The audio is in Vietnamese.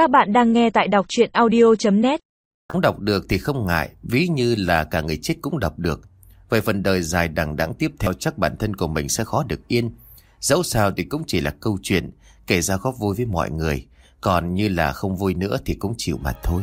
Các bạn đang nghe tại đọc chuyện audio.net Không đọc được thì không ngại, ví như là cả người chết cũng đọc được. về phần đời dài đằng đẵng tiếp theo chắc bản thân của mình sẽ khó được yên. Dẫu sao thì cũng chỉ là câu chuyện, kể ra góp vui với mọi người. Còn như là không vui nữa thì cũng chịu mà thôi.